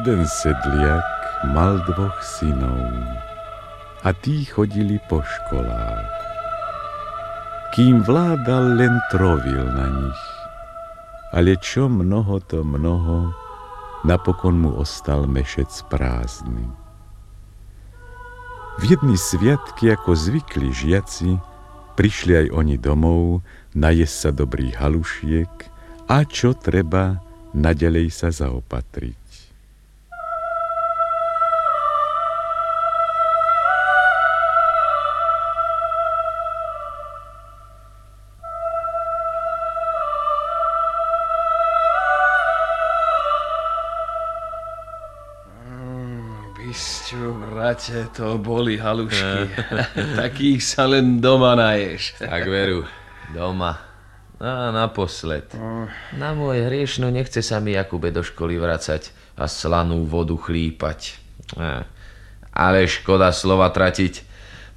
Jeden sedliak mal dvoch synov a tí chodili po školách. Kým vládal, len trovil na nich. Ale čo mnoho to mnoho, napokon mu ostal mešec prázdny. V jedny sviatky, ako zvykli žiaci, prišli aj oni domov, najesť sa dobrých halušiek a čo treba, nadalej sa zaopatriť. Brate, to boli halušky. Takých sa len doma naješ. Tak veru, doma. A naposled. Na môj hriešnu nechce sa mi Jakube do školy vracať a slanú vodu chlípať. Ale škoda slova tratiť.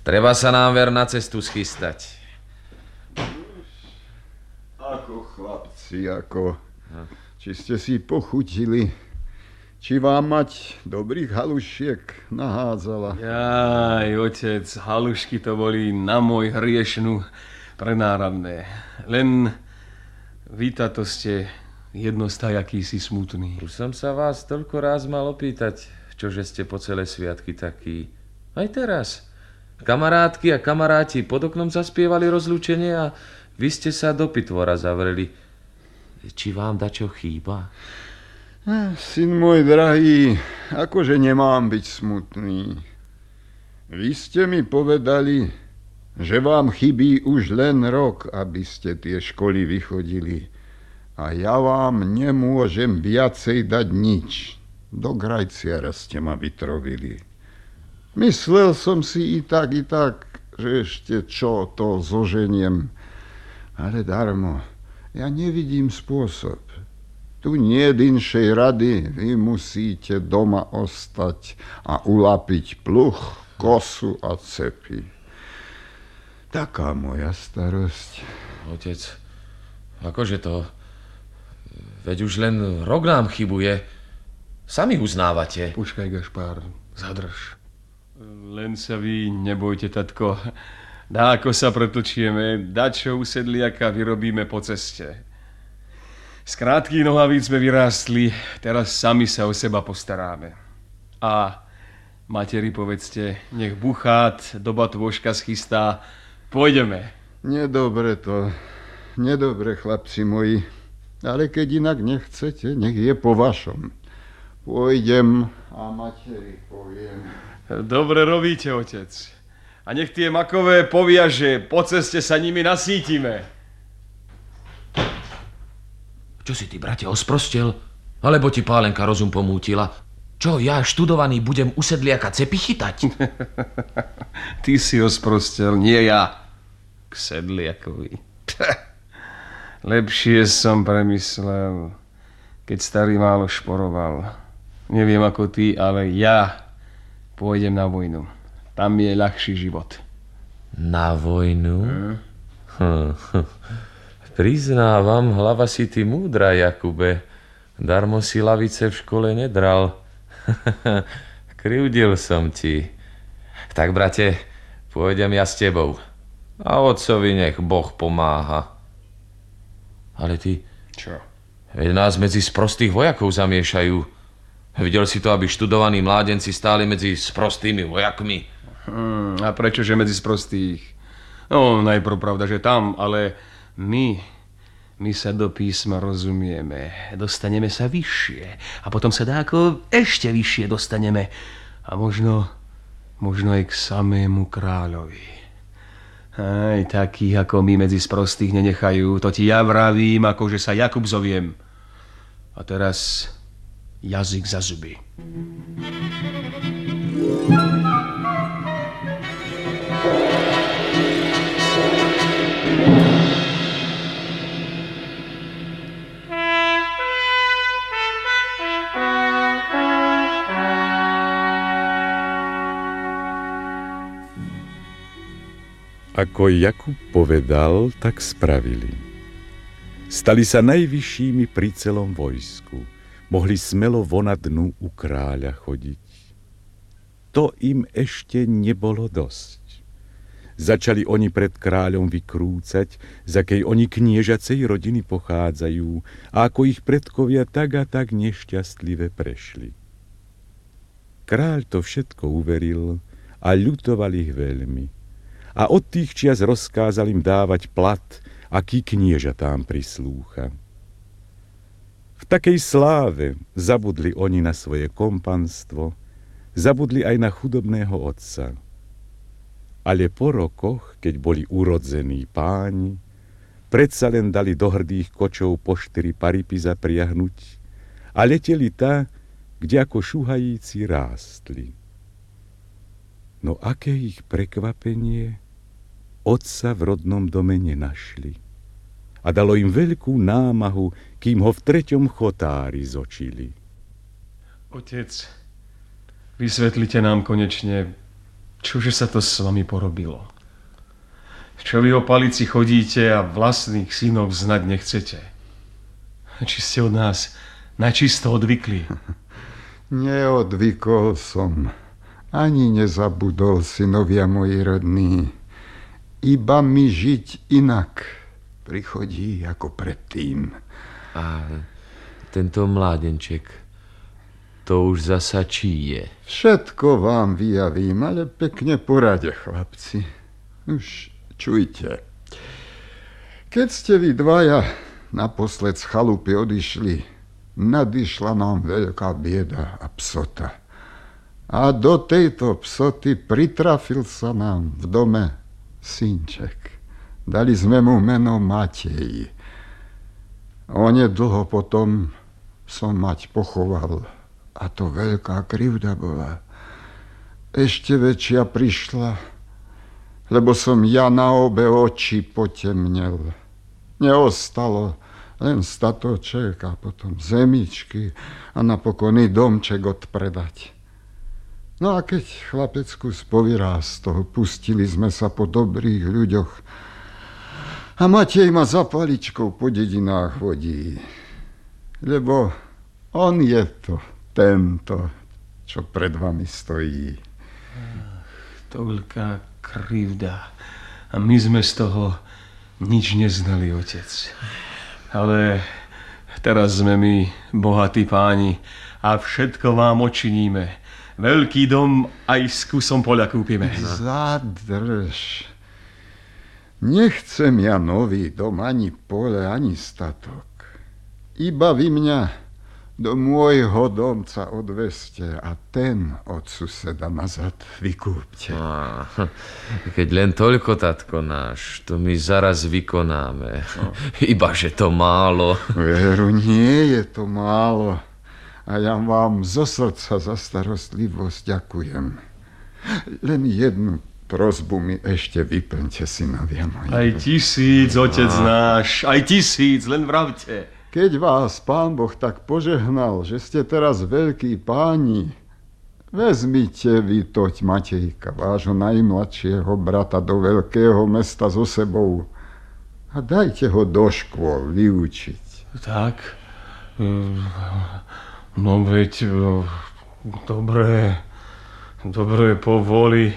Treba sa nám ver na cestu schystať. Ako chlapci, ako... Či ste si pochutili či vám mať dobrých halušiek nahádzala? Jaj, otec, halušky to boli na môj hriešnú prenáradné. Len vy to ste jednostaj akýsi smutný. Už som sa vás toľko raz mal opýtať, čože ste po celé sviatky taký. Aj teraz. Kamarátky a kamaráti pod oknom zaspievali rozlúčenie a vy ste sa do pitvora zavreli. Či vám dačo chýba? Syn môj drahý, akože nemám byť smutný. Vy ste mi povedali, že vám chybí už len rok, aby ste tie školy vychodili. A ja vám nemôžem viacej dať nič. Do grajciara ste ma vytrovili. Myslel som si i tak, i tak, že ešte čo to zoženiem. Ale darmo, ja nevidím spôsob. Tu nie inšej rady, vy musíte doma ostať a ulapiť pluch, kosu a cepy. Taká moja starosť. Otec, akože to? Veď už len rok nám chybuje. Sami uznávate. Počkaj, Gašpár, zadrž. Len sa vy nebojte, tatko. Dá, ako sa pretlčieme, dačo usedliaka vyrobíme po ceste. Z krátkých nohavíc sme vyrástli, teraz sami sa o seba postaráme. A materi povedzte, nech buchát, doba tvoška schystá, pôjdeme. Nedobre to, nedobre chlapci moji, ale keď inak nechcete, nech je po vašom. Pôjdem a materi poviem. Dobre robíte, otec. A nech tie makové povia, že po ceste sa nimi nasítime. Čo si ty, brate, osprostel? Alebo ti pálenka rozum pomútila? Čo, ja študovaný budem usedliaka cepy chytať? ty si osprostel, nie ja. K sedliakovi. Lepšie som premyslel, keď starý málo šporoval. Neviem ako ty, ale ja pôjdem na vojnu. Tam je ľahší život. Na vojnu? Hm? Hm, hm. Priznávam, hlava si ty múdra, Jakube. Darmo si lavice v škole nedral. Kryudil som ti. Tak, brate, pôjdem ja s tebou. A otcovi nech Boh pomáha. Ale ty... Čo? Veď nás medzi sprostých vojakov zamiešajú. Videl si to, aby študovaní mládenci stáli medzi sprostými vojakmi? Hmm, a prečože medzi sprostých? No, najprv pravda, že tam, ale my, my sa do písma rozumieme, dostaneme sa vyššie a potom sa dáko ešte vyššie dostaneme a možno, možno aj k samému kráľovi. Aj takých ako my medzi sprostých nenechajú, to ti ja vravím, ako že sa Jakub zoviem. A teraz jazyk za zuby. Ako Jakub povedal, tak spravili. Stali sa najvyššími pri celom vojsku. mohli smelo vona dnu u kráľa chodiť. To im ešte nebolo dosť. Začali oni pred kráľom vykrúcať, z akej oni kniežacej rodiny pochádzajú a ako ich predkovia tak a tak nešťastlive prešli. Kráľ to všetko uveril a ľutoval ich veľmi. A od tých čias rozkázal im dávať plat, aký knieža tam prislúcha. V takej sláve zabudli oni na svoje kompanstvo, zabudli aj na chudobného otca. Ale po rokoch, keď boli urodzení páni, predsa len dali do hrdých kočov po štyri paripy zapriahnuť a leteli tá, kde ako šuhajíci rástli. No aké ich prekvapenie, otca v rodnom dome nenašli. A dalo im veľkú námahu, kým ho v treťom chotári zočili. Otec, vysvetlite nám konečne, Čože sa to s vami porobilo? Čo vy o palici chodíte a vlastných synov znať nechcete? Či ste od nás načisto odvykli? Neodvykol som. Ani nezabudol synovia moji rodní. Iba mi žiť inak prichodí ako predtým. A tento mládenček, to už zasa čí je. Všetko vám vyjavím, ale pekne porade, chlapci. Už čujte. Keď ste vy dvaja naposled z chalupy odišli, nadišla nám veľká bieda a psota. A do tejto psoty pritrafil sa nám v dome synček. Dali sme mu meno Matej. Onedlho potom som mať pochoval a to veľká krivda bola. Ešte väčšia prišla, lebo som ja na obe oči potemnel. Neostalo len statoček a potom zemičky a napokon i domček odpredať. No a keď chlapecku spovirá z toho, pustili sme sa po dobrých ľuďoch a Matej ma za paličkou po dedinách vodí, lebo on je to tento, čo pred vami stojí. Toľká krivda. A my sme z toho nič neznali, otec. Ale teraz sme my bohatí páni a všetko vám očiníme. Veľký dom aj s kusom poľa kúpime. Zadrž. Nechcem ja nový dom, ani pole, ani statok. Iba vy mňa do môjho domca odveste a ten od suseda nazad vykúpte. A, keď len toľko, tatko náš, to my zaraz vykonáme. No. Iba, že to málo. Veru, nie je to málo. A ja vám zo srdca za starostlivosť ďakujem. Len jednu prozbu mi ešte vyplňte, synovia moji. Aj tisíc, otec náš, aj tisíc, len vravte. Keď vás pán Boh tak požehnal, že ste teraz veľkí páni, vezmite vy toť Matejka, vášho najmladšieho brata, do veľkého mesta so sebou a dajte ho do škôl vyučiť. Tak, no veď, dobré, dobré povoli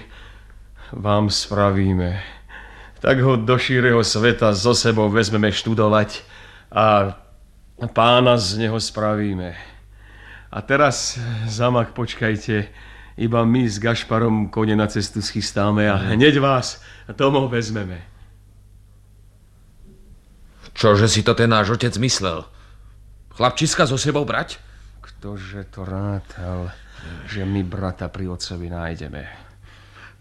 vám spravíme. Tak ho do šíreho sveta so sebou vezmeme študovať a pána z neho spravíme. A teraz, zamak, počkajte, iba my s Gašparom kone na cestu schystáme a hneď vás domov vezmeme. Čože si to ten náš otec myslel? Chlapčiska so sebou brať? Ktože to rátal, že my brata pri otcovi nájdeme.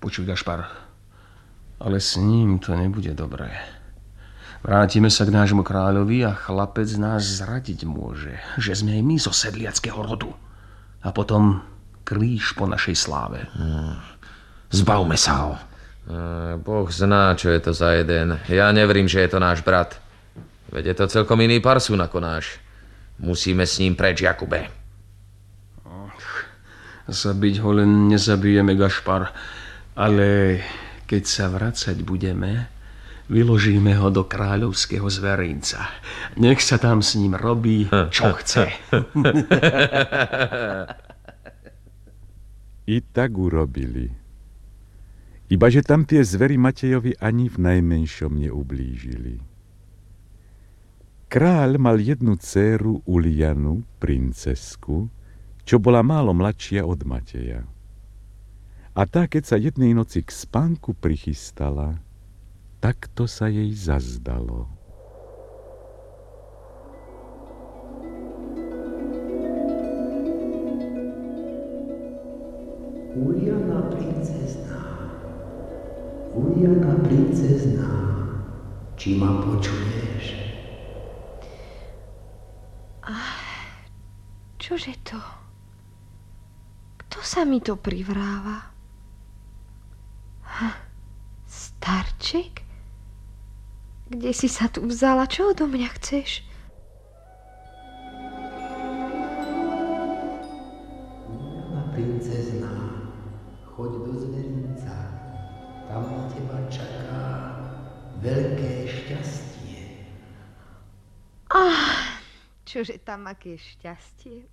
Počuj, Gašpar, ale s ním to nebude dobré. Vrátime sa k nášmu kráľovi a chlapec nás zradiť môže, že sme aj my zo sedliackého rodu. A potom kríž po našej sláve. Zbavme sa ho. Boh zná, čo je to za jeden. Ja neverím, že je to náš brat. Veď je to celkom iný parsun ako náš. Musíme s ním preč, Jakube. Zabiť ho len nezabijeme, Gašpar. Ale keď sa vracať budeme, Vyložíme ho do kráľovského zverinca. Nech sa tam s ním robí, čo chce. I tak urobili. Ibaže tam tie zvery Matejovi ani v najmenšom neublížili. Kráľ mal jednu dceru Ulianu, princesku, čo bola málo mladšia od Mateja. A tá, keď sa jednej noci k spánku prichystala, takto sa jej zazdalo. Uliana princezná, Uliana princezná, či ma počuješ? Čože to? Kto sa mi to privráva? Ha, starček? Kde si sa tu vzala? Čo odo mňa chceš? Uliana princezná, choď do zverinca, tam na teba čaká veľké šťastie. Ah, čože tam aké šťastie.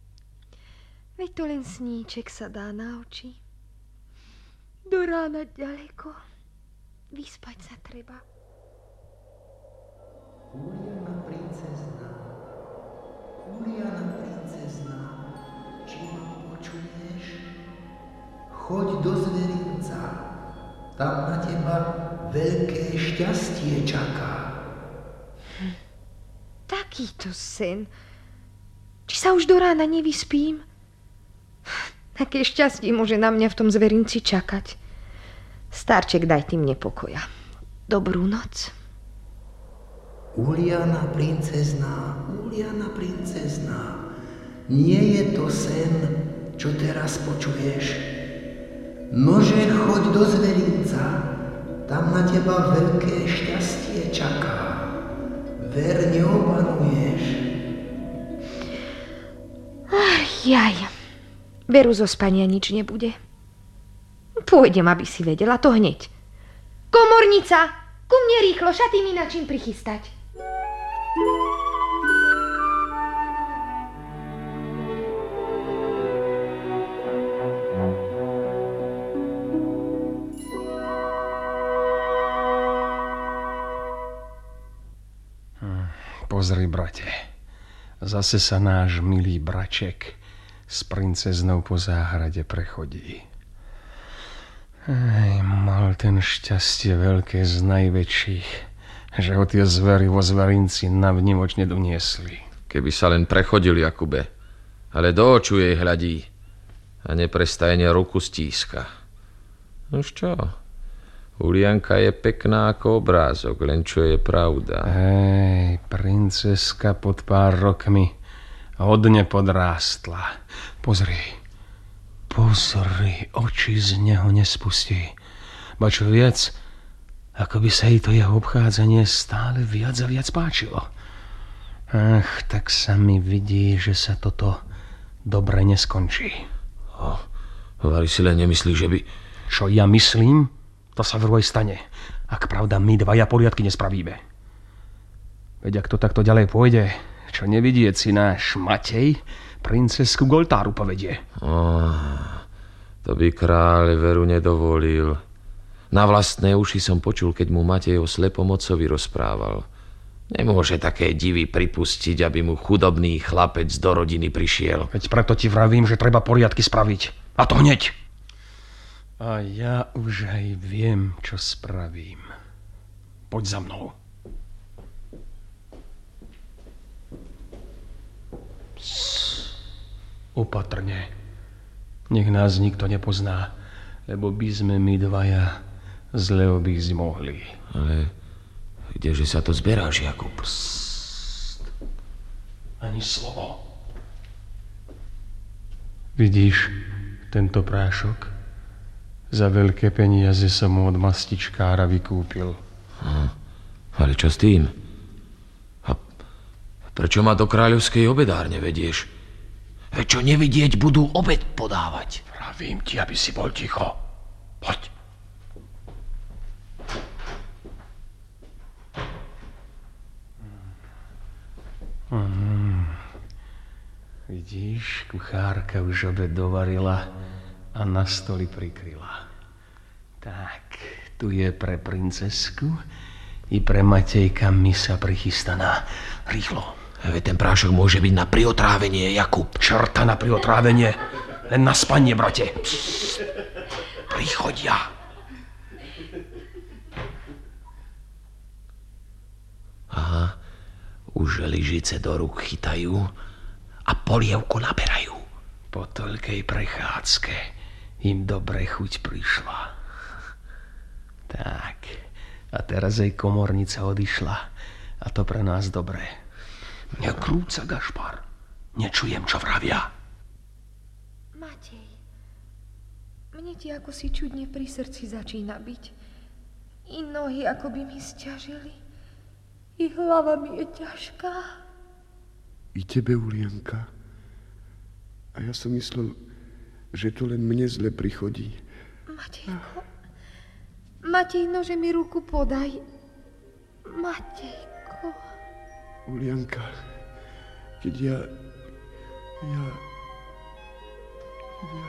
Veď to len sníček sa dá na oči. Do rána ďaleko. Vyspať sa treba. Uliana princezná, Uliana princezná, či ma počuješ? Choď do zverinca, tam na teba veľké šťastie čaká. Takýto sen. Či sa už do rána nevyspím? Aké šťastie môže na mňa v tom zverinci čakať. Starček, daj tým nepokoja. Dobrú noc. Uliana princezná, Uliana princezná, nie je to sen, čo teraz počuješ. Nože choď do zverinca, tam na teba veľké šťastie čaká. Ver neopanuješ. Ach, jaj. Veru zo spania nič nebude. Pôjdem, aby si vedela to hneď. Komornica, ku mne rýchlo, šaty mi na čím prichystať. Pozri, brate. Zase sa náš milý braček s princeznou po záhrade prechodí. Ej, mal ten šťastie veľké z najväčších, že ho tie zvery vo zverinci navnimočne doniesli. Keby sa len prechodil, Jakube. Ale do oču jej hľadí a neprestajne ruku stíska. Nož čo? Ulianka je pekná ako obrázok, len čo je pravda. Hej, princeska pod pár rokmi hodne podrástla. Pozri, pozri, oči z neho nespustí. Ba čo viac, ako by sa jej to jeho obchádzanie stále viac a viac páčilo. Ach, tak sa mi vidí, že sa toto dobre neskončí. Vari si len nemyslí, že by... Čo ja myslím, to sa vraj stane. Ak pravda my dvaja poriadky nespravíme. Veď ak to takto ďalej pôjde, čo nevidieť si náš Matej, princesku Goltáru povedie. Oh, to by kráľ veru nedovolil. Na vlastné uši som počul, keď mu Matej o slepom otcovi rozprával. Nemôže také divy pripustiť, aby mu chudobný chlapec do rodiny prišiel. Veď preto ti vravím, že treba poriadky spraviť. A to hneď. A ja už aj viem, čo spravím. Poď za mnou. Opatrne. Nech nás nikto nepozná, lebo by sme my dvaja zle obísť mohli. Ale kdeže sa to zberáš, Jakub? Psst. Ani slovo. Vidíš tento prášok? Za veľké peniaze som mu od mastičkára vykúpil. Hm. Ale čo s tým? Prečo ma do kráľovskej obedárne vedieš? Veď čo nevidieť, budú obed podávať. Pravím ti, aby si bol ticho. Poď. Mm. Vidíš, kuchárka už obed dovarila a na stoli prikryla. Tak, tu je pre princesku i pre Matejka misa prichystaná. Rýchlo. Veď ten prášok môže byť na priotrávenie, Jakub. Čerta na priotrávenie. Len na spanie, brate. Prichodia. Aha, už lyžice do rúk chytajú a polievku naberajú. Po toľkej prechádzke im dobre chuť prišla. Tak, a teraz jej komornica odišla. A to pre nás dobré. Mňa krúca Gašpar. Nečujem, čo vravia. Matej, mne ti ako si čudne pri srdci začína byť. I nohy ako by mi stiažili. I hlava mi je ťažká. I tebe, Ulianka. A ja som myslel, že to len mne zle prichodí. Matejko, Matej, nože mi ruku podaj. Matejko. Ulianka, keď ja... Ja... Keď ja...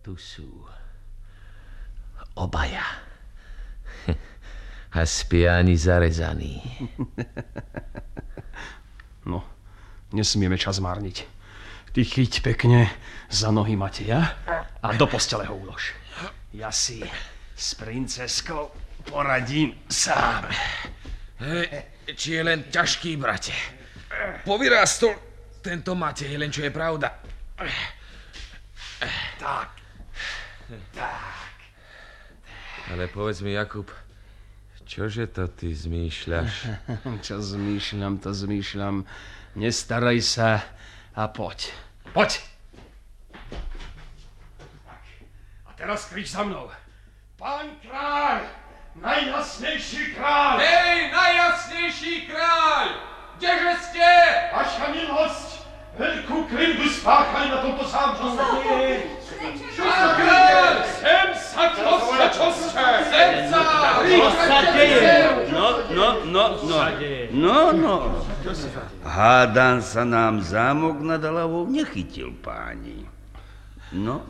Tu sú obaja. A spiani zarezaní. No, nesmieme čas márniť. Ty chyť pekne za nohy Mateja a do postele ho ulož. Ja si s princeskou poradím sám. Hej, či je len ťažký, brate. Povyrástol tento Matej, len čo je pravda. Tak, Ale povedz mi, Jakub, čože to ty zmýšľaš? čo zmýšľam, to zmýšľam. Nestaraj sa a poď. Poď! Tak. A teraz krič za mnou. Pán kráľ, najjasnejší kráľ, Hej, najjasnejší kráľ! Kdeže ste? vaša milosť, veľkú krivdu spáchali na tomto zámku. Sem! No, no, no, no. No, no. Hádam sa nám zámok nad hlavou nechytil, páni. No.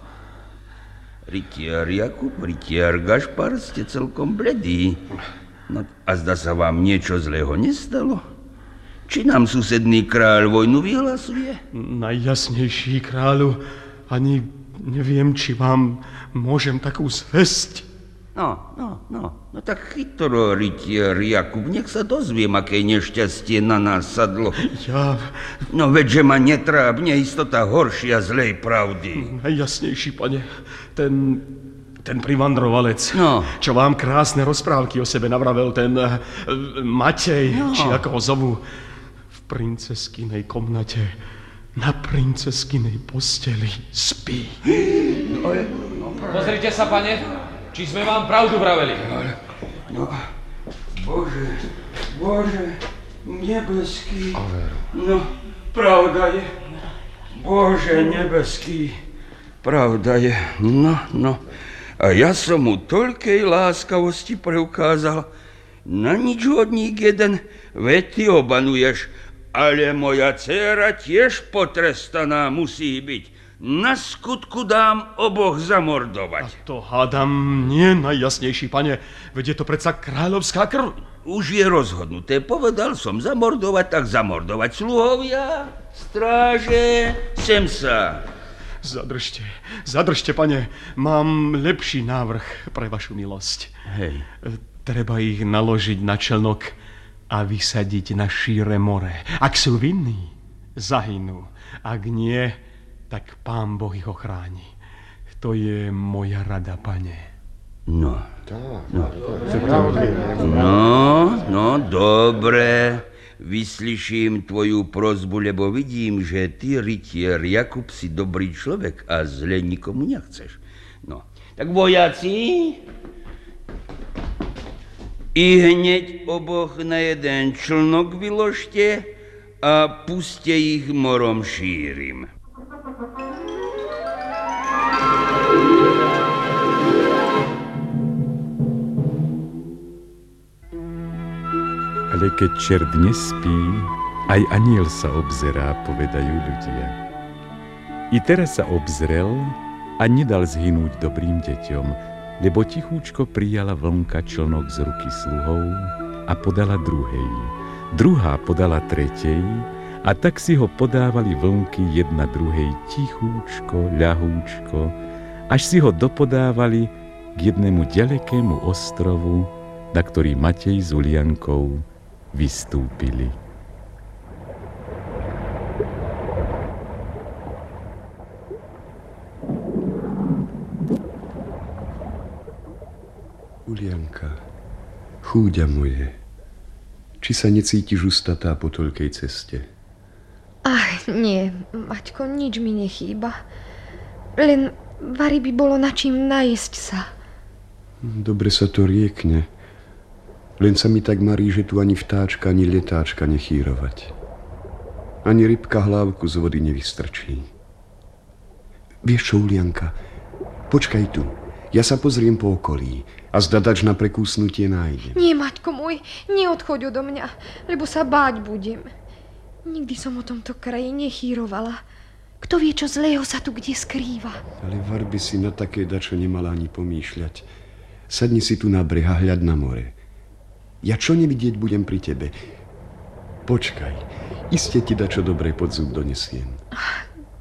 Rytier Jakub, rytier Gašpar, ste celkom bledí. No a zdá sa vám niečo zlého nestalo? Či nám susedný kráľ vojnu vyhlasuje? Najjasnejší kráľu, ani neviem, či vám môžem takú zvesť. No, no, no, no tak chytro, rytier Jakub, nech sa dozviem, aké nešťastie na nás sadlo. Ja, No veďže ma netrápne istota horšia zlej pravdy. najjasnejší pane, ten, ten privandrovalec, No. čo vám krásne rozprávky o sebe navravel, ten uh, Matej, No. či ako ho zovu, v princeskinej komnate, na princeskinej posteli spí. Pozrite sa, pane, či sme vám pravdu vraveli. Bože, Bože, nebeský. No, pravda je. Bože nebeský, pravda je. No, no. A ja som mu toľkej láskavosti preukázal. Na nič hodník jeden, veď ty obanuješ. Ale moja dcéra tiež potrestaná musí byť. Na skutku dám oboch zamordovať. To hádam nie najjasnejší pane, veď je to predsa kráľovská krv. Už je rozhodnuté, povedal som zamordovať, tak zamordovať. Sluhovia, stráže, sem sa. Zadržte, zadržte, pane, mám lepší návrh pre vašu milosť. Hej. Treba ich naložiť na člnok a vysadiť na šíre more. Ak sú vinní, zahynú. Ak nie, tak pán Boh ich ochráni. To je moja rada, pane. No. No, no, dobre. Vyslyším tvoju prozbu, lebo vidím, že ty, rytier Jakub, si dobrý človek a zle nikomu nechceš. No, tak vojaci, i hneď oboch na jeden člnok vyložte a puste ich morom šírim. Ale keď čert nespí, aj aniel sa obzerá, povedajú ľudia. I teraz sa obzrel a nedal zhynúť dobrým deťom, lebo tichúčko prijala vlnka člnok z ruky sluhov a podala druhej. Druhá podala tretej a tak si ho podávali vlnky jedna druhej tichúčko, ľahúčko, až si ho dopodávali k jednému ďalekému ostrovu, na ktorý Matej s Uliankou vystúpili. Ulianka, chúďa moje, či sa necítiš ustatá po toľkej ceste? Ach, nie, Maťko, nič mi nechýba. Len Vary by bolo na čím najesť sa. Dobre sa to riekne. Len sa mi tak marí, že tu ani vtáčka, ani letáčka nechýrovať. Ani rybka hlávku z vody nevystrčí. Vieš čo, Ulianka? Počkaj tu. Ja sa pozriem po okolí a zdadač na prekúsnutie nájdem. Nie, Maťko môj, neodchoď odo mňa, lebo sa báť budem. Nikdy som o tomto kraji nechýrovala. Kto vie, čo zlého sa tu kde skrýva. Ale var by si na také dačo nemala ani pomýšľať. Sadni si tu na breh a hľad na more. Ja čo nevidieť budem pri tebe? Počkaj, iste ti dačo dobré pod zub donesiem.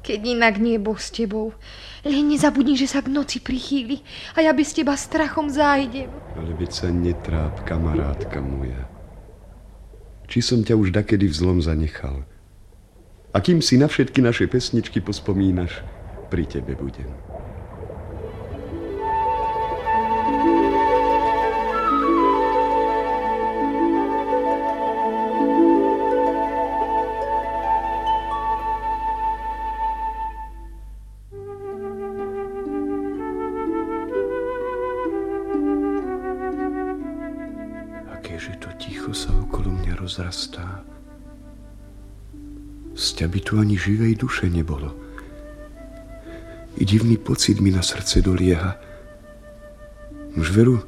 Keď inak nie Boh s tebou. Len nezabudni, že sa k noci prichýli a ja bez teba strachom zájdem. Ale veď sa netráp, kamarátka moja či som ťa už dakedy v zlom zanechal. A kým si na všetky naše pesničky pospomínaš, pri tebe budem. Rozrastá. Z by tu ani živej duše nebolo. I divný pocit mi na srdce dolieha. Už veru,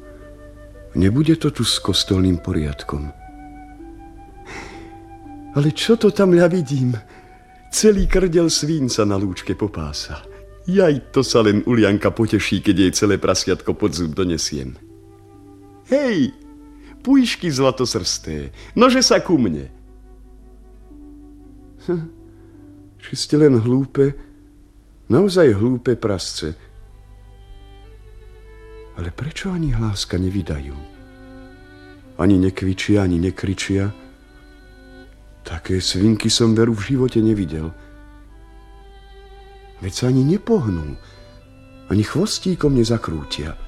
nebude to tu s kostolným poriadkom. Ale čo to tam ja vidím? Celý krdel svínca na lúčke popása. Jaj, to sa len Ulianka poteší, keď jej celé prasiatko pod zub donesiem. Hej, pújšky zlatosrsté, nože sa ku mne. Hm, či ste len hlúpe, naozaj hlúpe prasce. Ale prečo ani hláska nevydajú? Ani nekvičia, ani nekričia. Také svinky som veru v živote nevidel. Veď sa ani nepohnú, ani chvostíkom nezakrútia.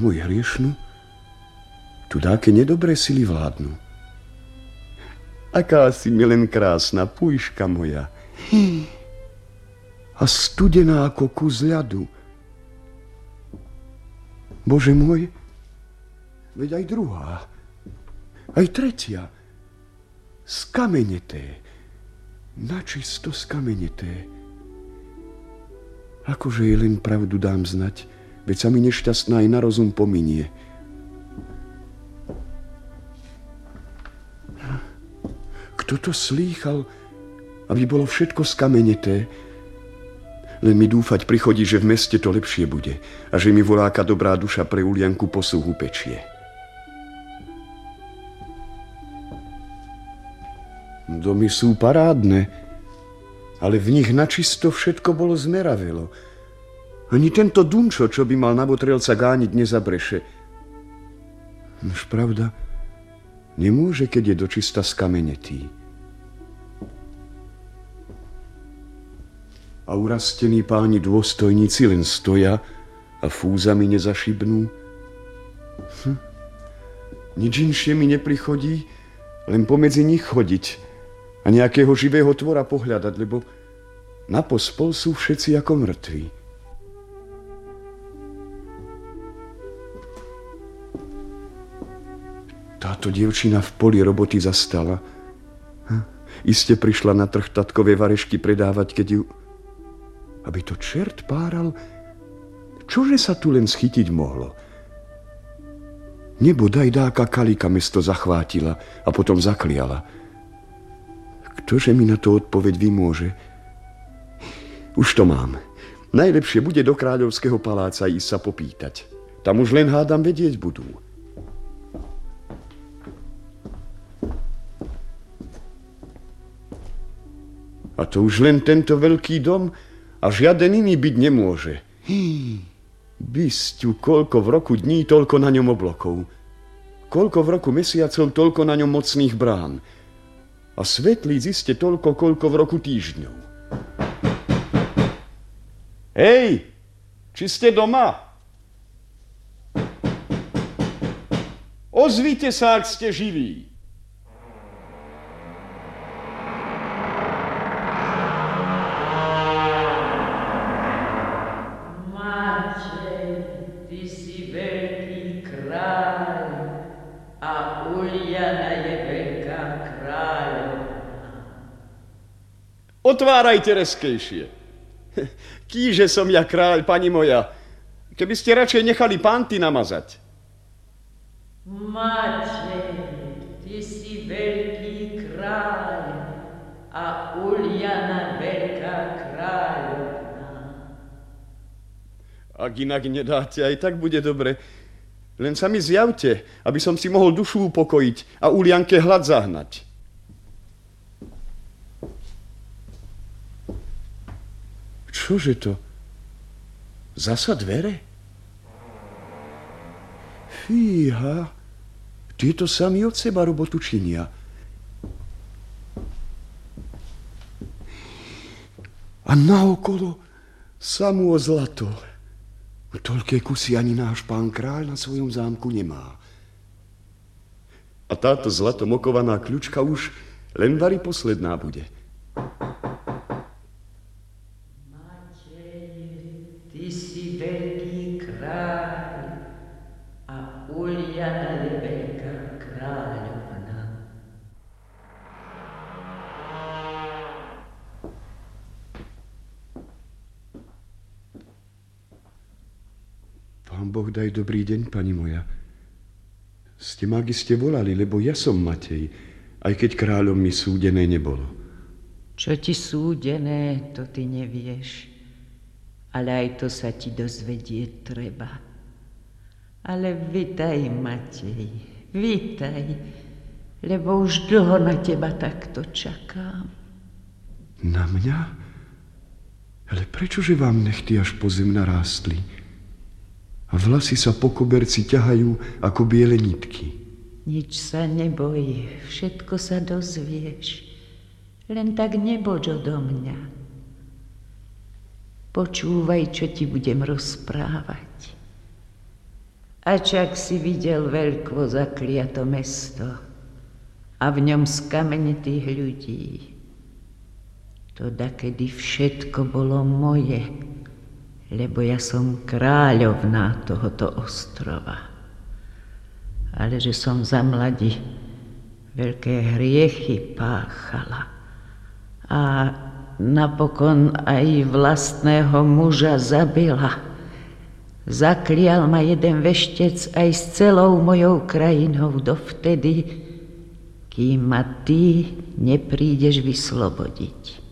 Môj hriešnú, tu dáke nedobré sily vládnu. Aká si mi len krásna, pújška moja. A studená ako kus ľadu. Bože môj, veď aj druhá, aj tretia, skameneté, načisto skameneté. Akože je len pravdu dám znať, veď sa mi nešťastná aj na rozum pominie. Kto to slýchal, aby bolo všetko skameneté? Len mi dúfať prichodí, že v meste to lepšie bude a že mi voláka dobrá duša pre Ulianku posúhu pečie. Domy sú parádne, ale v nich načisto všetko bolo zmeravelo. Ani tento Dunčo, čo by mal na Botrelca gániť, nezabreše. Nož pravda, nemôže, keď je dočista skamenetý. A urastení páni dôstojníci len stoja a fúzami nezašibnú. Hm. Nič inšie mi neprichodí, len pomedzi nich chodiť a nejakého živého tvora pohľadať, lebo na pospol sú všetci ako mŕtvi. Táto dievčina v poli roboty zastala. Hm? Iste prišla na trh tatkové varešky predávať, keď ju... Aby to čert páral, čože sa tu len schytiť mohlo? Nebo dajdáka kalika mesto zachvátila a potom zakliala. Ktože mi na to odpoveď vymôže? Už to mám. Najlepšie bude do kráľovského paláca ísť sa popýtať. Tam už len hádam vedieť budú. A to už len tento veľký dom a žiaden iný byť nemôže. Bysťu, koľko v roku dní, toľko na ňom oblokov. Koľko v roku mesiacov, toľko na ňom mocných brán. A svetlí ziste toľko, koľko v roku týždňov. Hej, či ste doma? Ozvite sa, ak ste živí. Otvárajte reskejšie. Kýže som ja kráľ, pani moja. Keby ste radšej nechali panty namazať. Matej, ty si veľký kráľ a Uliana veľká kráľovna. Ak inak nedáte, aj tak bude dobre. Len sa mi zjavte, aby som si mohol dušu upokojiť a Ulianke hlad zahnať. Čože to? Zasa dvere? Fíha, tieto sami od seba robotu činia. A naokolo samú zlato. Toľké kusy ani náš pán kráľ na svojom zámku nemá. A táto zlatomokovaná kľúčka už len varí posledná bude. Boh daj dobrý deň, pani moja. Ste magi ste volali, lebo ja som Matej, aj keď kráľom mi súdené nebolo. Čo ti súdené, to ty nevieš. Ale aj to sa ti dozvedieť treba. Ale vitaj, Matej, vitaj, lebo už dlho na teba takto čakám. Na mňa? Ale prečože vám nechty až po zem narástli? a vlasy sa po koberci ťahajú ako biele nitky. Nič sa neboj, všetko sa dozvieš. Len tak neboď odo mňa. Počúvaj, čo ti budem rozprávať. A čak si videl veľkvo zakliato mesto a v ňom skamenitých ľudí. To kedy všetko bolo moje lebo ja som kráľovná tohoto ostrova. Ale že som za mladí veľké hriechy páchala a napokon aj vlastného muža zabila. Zaklial ma jeden veštec aj s celou mojou krajinou dovtedy, kým ma ty neprídeš vyslobodiť.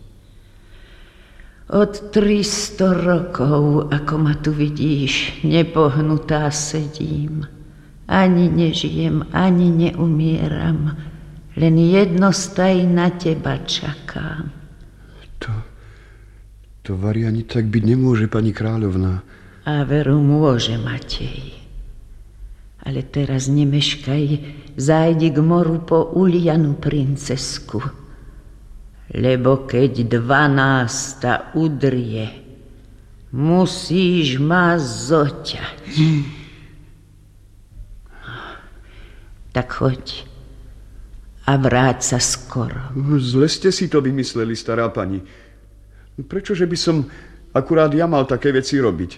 Od 300 rokov, ako ma tu vidíš, nepohnutá sedím. Ani nežijem, ani neumieram. Len jednostaj na teba čakám. To, to vari ani tak byť nemôže, pani kráľovná. A veru môže, Matej. Ale teraz nemeškaj, zájdi k moru po Ulianu princesku lebo keď dvanásta udrie, musíš ma zoťať. Hmm. Tak choď a vráť sa skoro. Zle ste si to vymysleli, stará pani. Prečože by som akurát ja mal také veci robiť?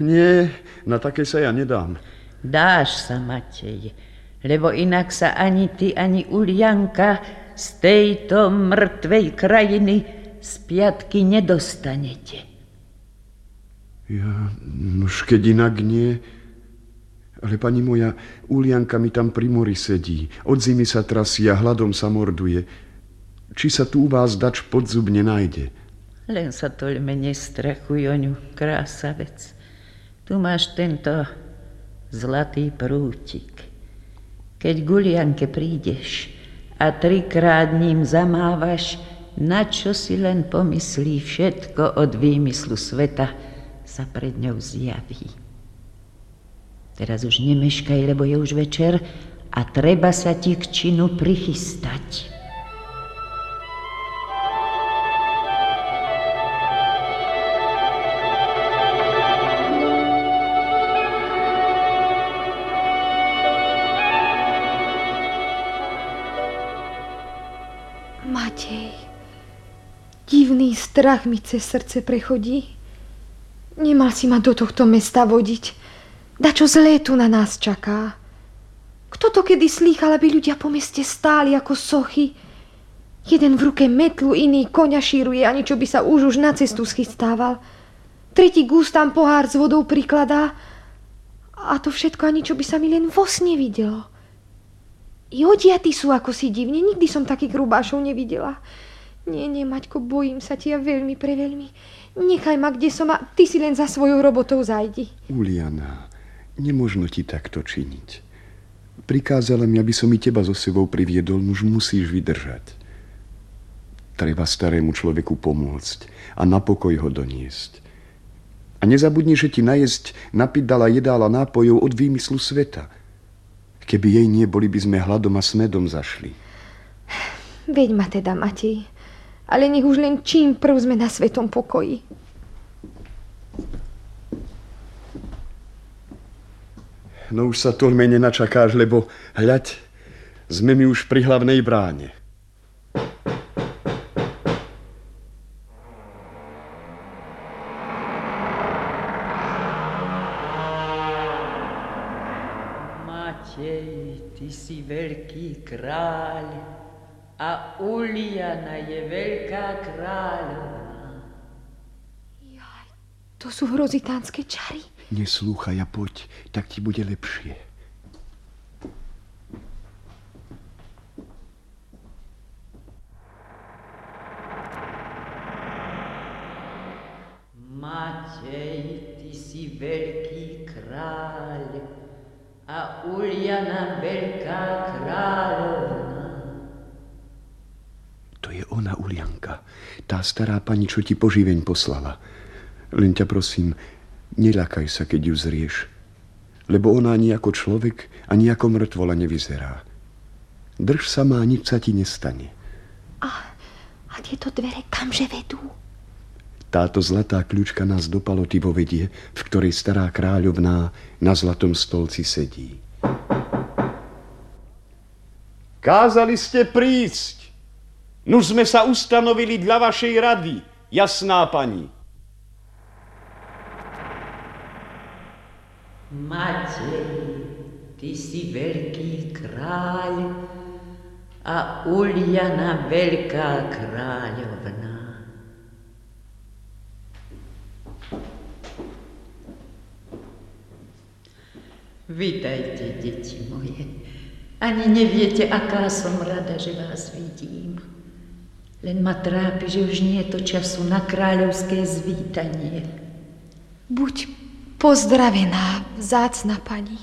Nie, na také sa ja nedám. Dáš sa, Matej, lebo inak sa ani ty, ani Ulianka z tejto mŕtvej krajiny z piatky nedostanete. Ja, nož keď inak nie. Ale pani moja, Ulianka mi tam pri mori sedí. Od zimy sa trasia, hladom sa morduje. Či sa tu u vás dač pod zub? Len sa toľme nestrachuj o ňu, krásavec. Tu máš tento zlatý prútik. Keď k prídeš a trikrát ním zamávaš, na čo si len pomyslí všetko od výmyslu sveta, sa pred ňou zjaví. Teraz už nemeškaj, lebo je už večer a treba sa ti k činu prichystať. Matej, divný strach mi cez srdce prechodí. Nemal si ma do tohto mesta vodiť. Dačo zlé tu na nás čaká. Kto to kedy slýchal, aby ľudia po meste stáli ako sochy? Jeden v ruke metlu, iný koňa šíruje, ani čo by sa už už na cestu schystával. Tretí gús tam pohár s vodou prikladá. A to všetko ani čo by sa mi len vo sne. I odiaty sú ako si divne, nikdy som takých grubášov nevidela. Nie, nie, Maťko, bojím sa ti ja veľmi, preveľmi. Nechaj ma, kde som a ty si len za svojou robotou zajdi. Uliana, nemožno ti takto činiť. Prikázala mi, aby som i teba so sebou priviedol, už musíš vydržať. Treba starému človeku pomôcť a na pokoj ho doniesť. A nezabudni, že ti najesť napiť dala jedála nápojov od výmyslu sveta. Keby jej nie, boli by sme hladom a smedom zašli. Veď ma teda, Matej ale nech už len čím prv sme na svetom pokoji. No už sa toľme nenačakáš, lebo hľaď, sme mi už pri hlavnej bráne. Matej, ty si veľký kráľ, a Uliana je veľká kráľovna. Jaj, to sú hrozitánske čary. Neslúchaj a poď, tak ti bude lepšie. Matej, ty si veľký kráľ a Uliana veľká kráľovna. To je ona, Ulianka. Tá stará pani, čo ti poživeň poslala. Len ťa prosím, neľakaj sa, keď ju zrieš. Lebo ona ani ako človek, ani ako mŕtvola nevyzerá. Drž sa má, nič sa ti nestane. A, a tieto dvere kamže vedú? Táto zlatá kľúčka nás do paloty vo vedie, v ktorej stará kráľovná na zlatom stolci sedí. Kázali ste prísť! Nuž sme sa ustanovili dla vašej rady, jasná pani. Matej, ty si veľký kráľ a Uliana veľká kráľovná. Vítajte, deti moje. Ani neviete, aká som rada, že vás vidím. Len ma trápi, že už nie je to času na kráľovské zvítanie. Buď pozdravená, zácna pani.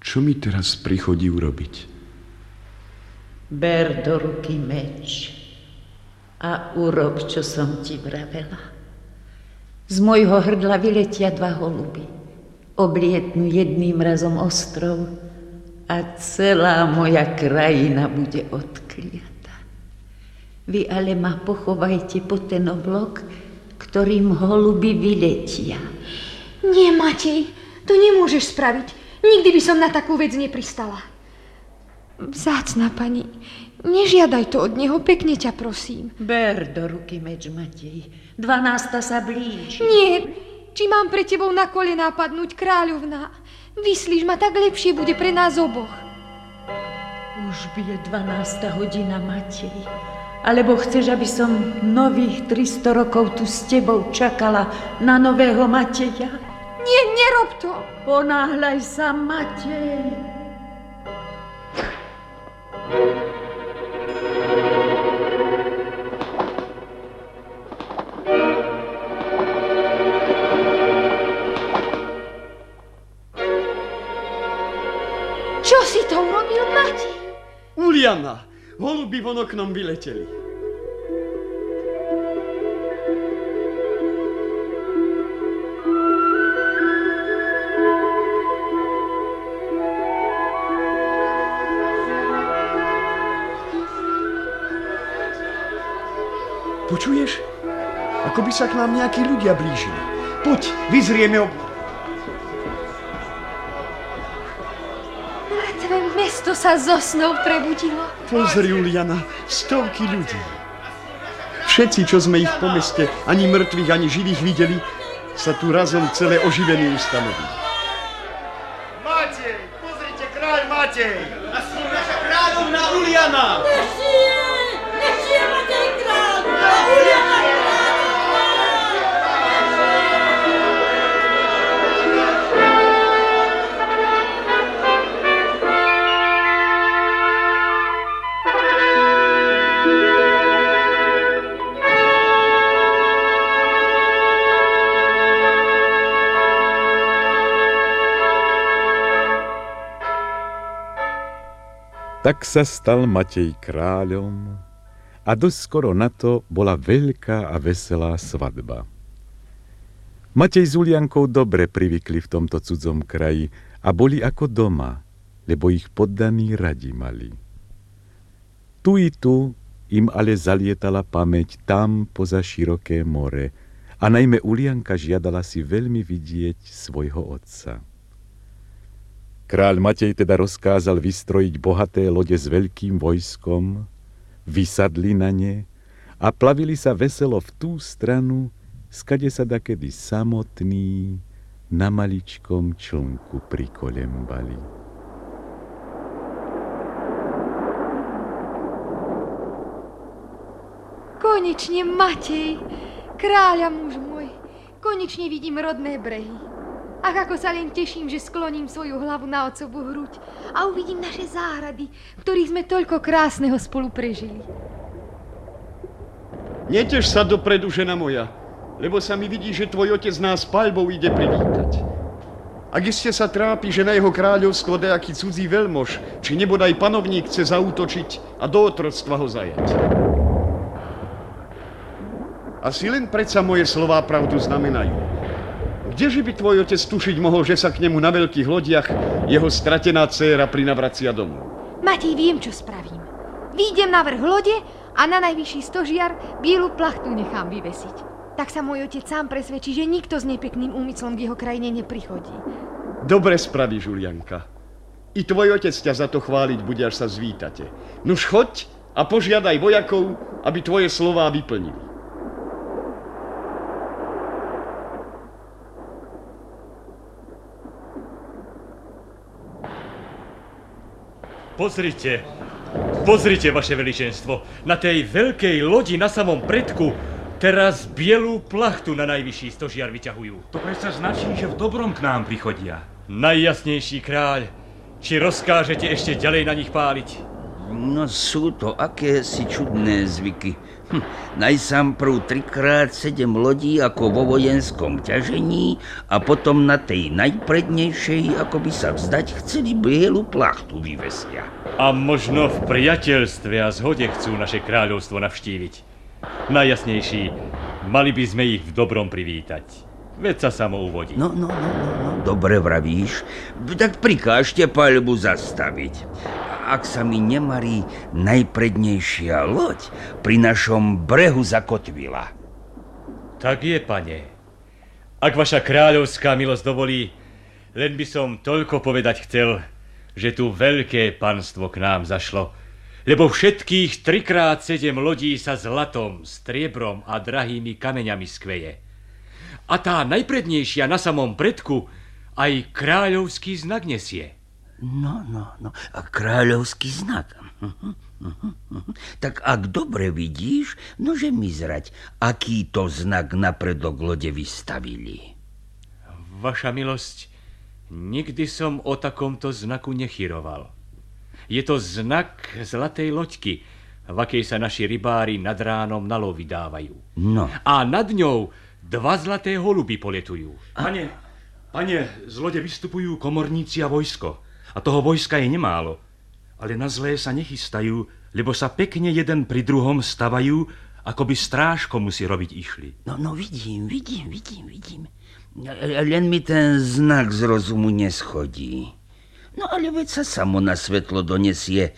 Čo mi teraz prichodí urobiť? Ber do ruky meč a urob, čo som ti vravela. Z mojho hrdla vyletia dva holuby. Oblietnú jedným razom ostrov a celá moja krajina bude odkliať. Vy ale ma pochovajte po ten oblok, ktorým holuby vyletia. Nie, Matej, to nemôžeš spraviť. Nikdy by som na takú vec nepristala. Vzácna pani, nežiadaj to od neho, pekne ťa prosím. Ber do ruky meč, Matej. Dvanásta sa blíži. Nie, či mám pre tebou na kolená padnúť, kráľovná. Vyslíš ma, tak lepšie bude pre nás oboch. Už bije dvanásta hodina, Matej Alebo chceš, aby som nových 300 rokov tu s tebou čakala na nového Mateja? Nie, nerob to. Ponáhľaj sa, Matej. Čo si to urobil, Matej? Uliana, holuby von oknom vyleteli. Počuješ? Ako by sa k nám nejakí ľudia blížili. Poď, vyzrieme ob... Mŕtve mesto sa zo snou prebudilo. Pozri, Juliana, stovky ľudí. Všetci, čo sme ich po meste, ani mŕtvych, ani živých videli, sa tu razom celé oživení ustanovili. Matej, pozrite, kráľ Matej! A s ním naša kráľovna Uliana! Tak sa stal Matej kráľom a dosť skoro na to bola veľká a veselá svadba. Matej s Uliankou dobre privykli v tomto cudzom kraji a boli ako doma, lebo ich poddaní radi mali. Tu i tu im ale zalietala pamäť tam poza široké more a najmä Ulianka žiadala si veľmi vidieť svojho otca. Kráľ Matej teda rozkázal vystrojiť bohaté lode s veľkým vojskom, vysadli na ne a plavili sa veselo v tú stranu, skade sa dakedy samotný na maličkom člnku prikolembali. Konečne, Matej, kráľa muž môj, konečne vidím rodné brehy. Ach, ako sa len teším, že skloním svoju hlavu na otcovú hruď a uvidím naše záhrady, v ktorých sme toľko krásneho spolu prežili. Netež sa dopredu, žena moja, lebo sa mi vidí, že tvoj otec nás palbou ide privítať. Ak iste sa trápi, že na jeho kráľovstvo nejaký cudzí veľmož, či nebodaj panovník chce zautočiť a do otroctva ho zajať. Asi len predsa moje slová pravdu znamenajú. Kdeže by tvoj otec tušiť mohol, že sa k nemu na veľkých lodiach jeho stratená dcéra prinavracia domov? Matej, viem, čo spravím. Výjdem na vrch lode a na najvyšší stožiar bielu plachtu nechám vyvesiť. Tak sa môj otec sám presvedčí, že nikto s nepekným úmyslom k jeho krajine neprichodí. Dobre spravíš, Julianka. I tvoj otec ťa za to chváliť bude, až sa zvítate. Nuž choď a požiadaj vojakov, aby tvoje slová vyplnili. Pozrite, pozrite, vaše veličenstvo, na tej veľkej lodi na samom predku teraz bielú plachtu na najvyšší stožiar vyťahujú. To predsa značí, že v dobrom k nám prichodia. Najjasnejší kráľ, či rozkážete ešte ďalej na nich páliť? No sú to akési čudné zvyky. Hm, najsám prv trikrát sedem lodí ako vo vojenskom ťažení a potom na tej najprednejšej, ako by sa vzdať, chceli bielu plachtu vyvesia. A možno v priateľstve a zhode chcú naše kráľovstvo navštíviť. Najjasnejší, mali by sme ich v dobrom privítať. Veď sa samo uvodí. No, no, no, no, no, dobre vravíš. Tak prikážte paľbu zastaviť ak sa mi nemarí najprednejšia loď pri našom brehu zakotvila. Tak je, pane. Ak vaša kráľovská milosť dovolí, len by som toľko povedať chcel, že tu veľké panstvo k nám zašlo, lebo všetkých trikrát sedem lodí sa zlatom, striebrom a drahými kameňami skveje. A tá najprednejšia na samom predku aj kráľovský znak nesie. No, no, no. A kráľovský znak. Tak ak dobre vidíš, nože mi zrať, aký to znak na predoglode vystavili. Vaša milosť, nikdy som o takomto znaku nechyroval. Je to znak zlatej loďky, v akej sa naši rybári nad ránom na lovi dávajú. No. A nad ňou dva zlaté holuby poletujú. Pane, pane, z lode vystupujú komorníci a vojsko. A toho vojska je nemálo. Ale na zlé sa nechystajú, lebo sa pekne jeden pri druhom stavajú, ako by stráž komu si robiť išli. No, no vidím, vidím, vidím, vidím. Len mi ten znak z rozumu neschodí. No ale veď sa samo na svetlo donesie,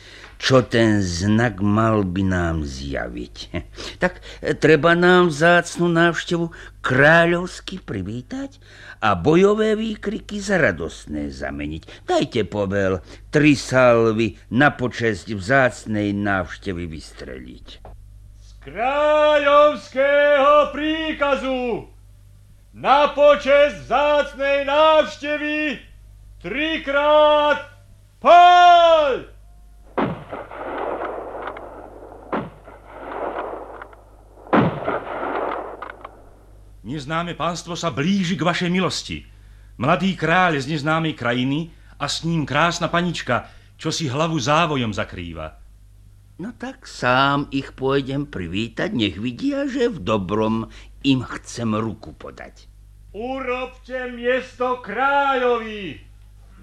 čo ten znak mal by nám zjaviť. Tak treba nám vzácnu návštevu kráľovsky privítať a bojové výkriky za radostné zameniť. Dajte povel tri salvy na počesť vzácnej návštevy vystreliť. Z kráľovského príkazu na počesť vzácnej návštevy trikrát pál! Neznáme pánstvo sa blíži k vašej milosti. Mladý kráľ z neznámej krajiny a s ním krásna panička, čo si hlavu závojom zakrýva. No tak sám ich pôjdem privítať, nech vidia, že v dobrom im chcem ruku podať. Urobte miesto kráľovi!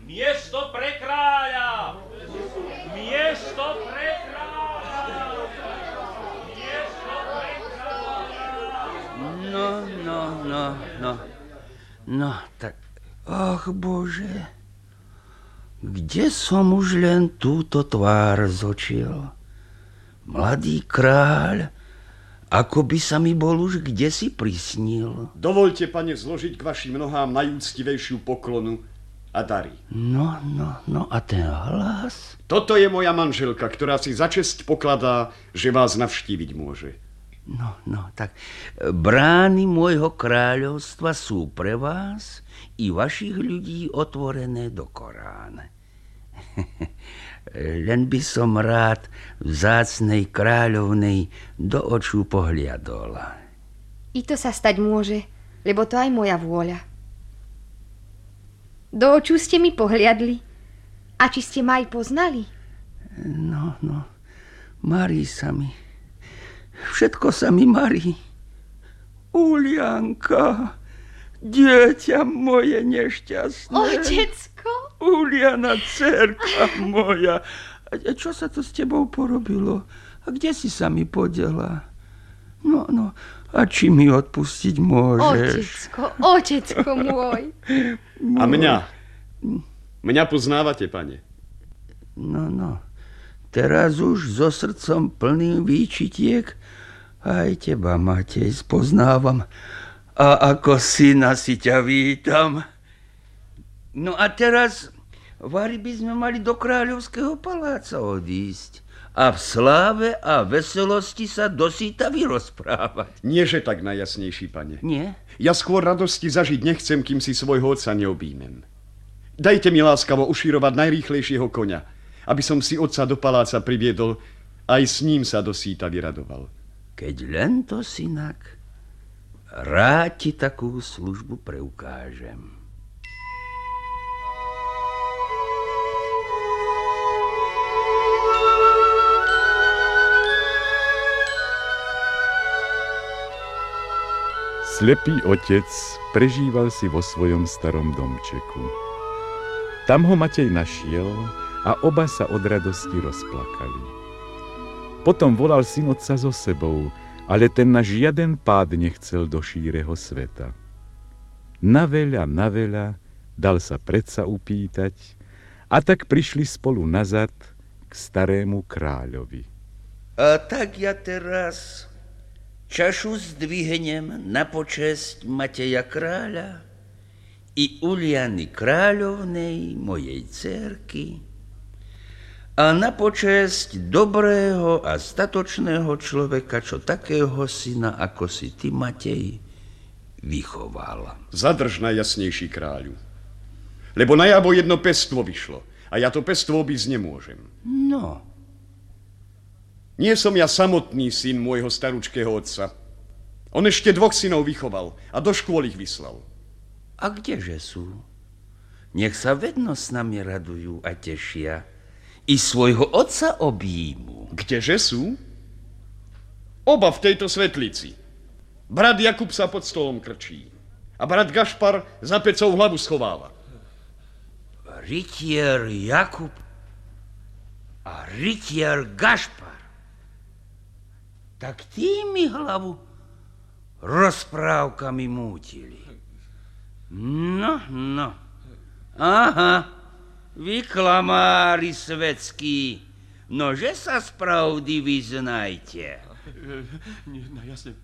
Miesto pre kráľa! Miesto pre kráľa! Miesto pre kráľa! No, no, no, no. No, tak... Ach, Bože. Kde som už len túto tvár zočil? Mladý kráľ, ako by sa mi bol už kde si prisnil. Dovolte, pane, zložiť k vašim nohám najúctivejšiu poklonu a dary. No, no, no a ten hlas? Toto je moja manželka, ktorá si za česť pokladá, že vás navštíviť môže. No, no, tak brány môjho kráľovstva sú pre vás i vašich ľudí otvorené do Korán. Len by som rád vzácnej kráľovnej do očú pohliadol. I to sa stať môže, lebo to aj moja vôľa. Do očú ste mi pohliadli. A či ste ma aj poznali? No, no, marí sa mi. Všetko sa mi marí. Ulianka, dieťa moje nešťastné. Otecko? Uliana, cerka moja. A čo sa to s tebou porobilo? A kde si sa mi podela? No, no, a či mi odpustiť môžeš? Otecko, otecko môj. A mňa? Mňa poznávate, pane? No, no. Teraz už so srdcom plným výčitiek aj teba, Matej, spoznávam. A ako syna si ťa vítam. No a teraz, Vary by sme mali do kráľovského paláca odísť a v sláve a veselosti sa dosýta vyrozprávať. Nie, že tak najjasnejší, pane. Nie? Ja skôr radosti zažiť nechcem, kým si svojho otca neobímem. Dajte mi láskavo uširovať najrýchlejšieho koňa, aby som si otca do paláca priviedol, aj s ním sa do síta vyradoval. Keď len to, synak, rád ti takú službu preukážem. Slepý otec prežíval si vo svojom starom domčeku. Tam ho Matej našiel a oba sa od radosti rozplakali. Potom volal syn otca so sebou, ale ten na žiaden pád nechcel do šíreho sveta. Na veľa, na veľa dal sa predsa upýtať a tak prišli spolu nazad k starému kráľovi. A tak ja teraz Čašu zdvihnem na počesť Mateja kráľa i Uliany kráľovnej, mojej cerky, a na počesť dobrého a statočného človeka, čo takého syna, ako si ty, Matej, vychoval. Zadrž najjasnejší kráľu. Lebo najavo jedno pestvo vyšlo a ja to pestvo byť nemôžem. No, Nie som ja samotný syn môjho staručkého otca. On ešte dvoch synov vychoval a do škôl ich vyslal. A kdeže sú? Nech sa vedno s nami radujú a tešia. I svojho otca objímu. Kdeže sú? Oba v tejto svetlici. Brat Jakub sa pod stolom krčí. A brat Gašpar za pecou hlavu schováva. Rytier Jakub a rytier Gašpar. Tak tí mi hlavu rozprávkami mútili. No, no. Aha, vy klamári svetský, nože sa z pravdy vyznajte. Najjasne,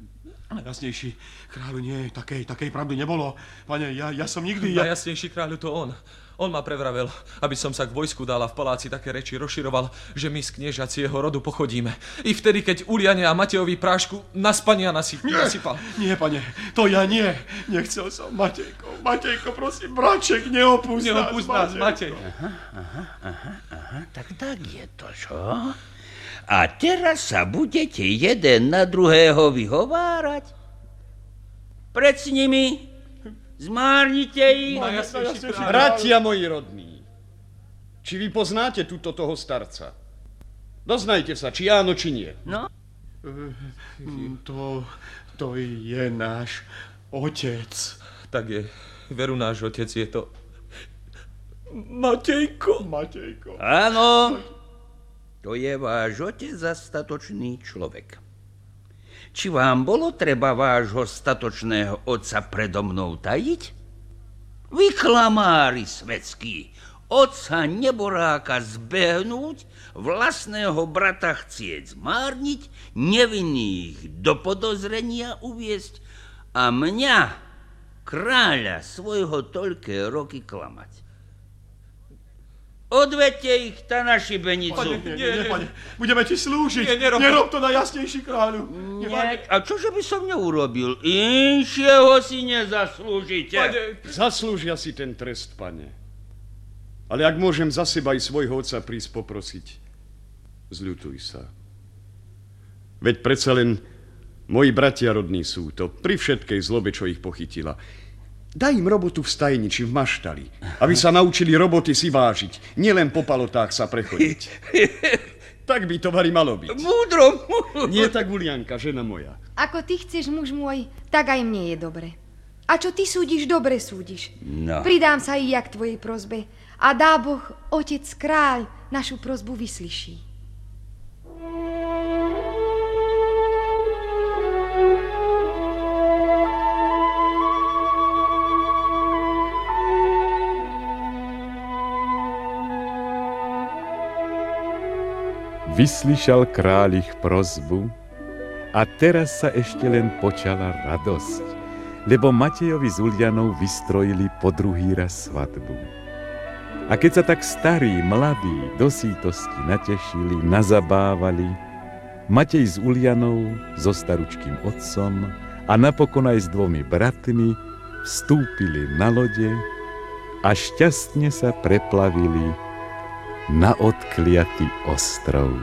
najjasnejší kráľu nie, takej, takej pravdy nebolo. Pane, ja, ja som nikdy... Ja... Najjasnejší kráľu to on. On ma prevravel, aby som sa k vojsku dala v paláci také reči rozširoval, že my z kniežacieho rodu pochodíme. I vtedy, keď Uliane a Matejovi prášku na spania nasyp, Nie, nasypal. nie, pane, to ja nie. Nechcel som, Matejko, Matejko, prosím, braček, neopúsť nás, Neopúsť nás, Matej. Aha, aha, aha, aha, tak tak je to, čo? A teraz sa budete jeden na druhého vyhovárať? Pred s nimi? Zmárnite ich? Bratia moji rodní, či vy poznáte túto toho starca? Doznajte sa, či áno, či nie. No? To, to je náš otec. Tak je, veru náš otec je to... Matejko. Matejko. Áno, to je váš otec a statočný človek. Či vám bolo treba vášho statočného otca predo mnou tajiť? Vy klamári svetský, otca neboráka zbehnúť, vlastného brata chcieť zmárniť, nevinných do podozrenia uviesť a mňa, kráľa svojho toľké roky klamať. Odvedte ich ta na šibenicu. Pane, nie, nie, nie, pane, budeme ti slúžiť. Nie, nerob to. nerob to najjasnejší kráľu. Nie, a čože by som neurobil? Inšieho si nezaslúžite. Zaslúžia si ten trest, pane. Ale ak môžem za seba i svojho otca prísť poprosiť, zľutuj sa. Veď predsa len moji bratia rodní sú to, pri všetkej zlobe, čo ich pochytila. Daj im robotu v stajni či v maštali, aby sa naučili roboty si vážiť, nielen po palotách sa prechodiť. tak by to vari malo byť. Múdro, múdro. Nie tak, Ulianka, žena moja. Ako ty chceš, muž môj, tak aj mne je dobre. A čo ty súdiš, dobre súdiš. No. Pridám sa i ja k tvojej prozbe a dá Boh, otec kráľ, našu prozbu vyslyší. Vyslyšal kráľ ich prozbu a teraz sa ešte len počala radosť, lebo Matejovi s Ulianou vystrojili po druhý raz svadbu. A keď sa tak starí, mladí do sítosti natešili, nazabávali, Matej s Ulianou, so staručkým otcom a napokon aj s dvomi bratmi vstúpili na lode a šťastne sa preplavili na odkliatý ostrov.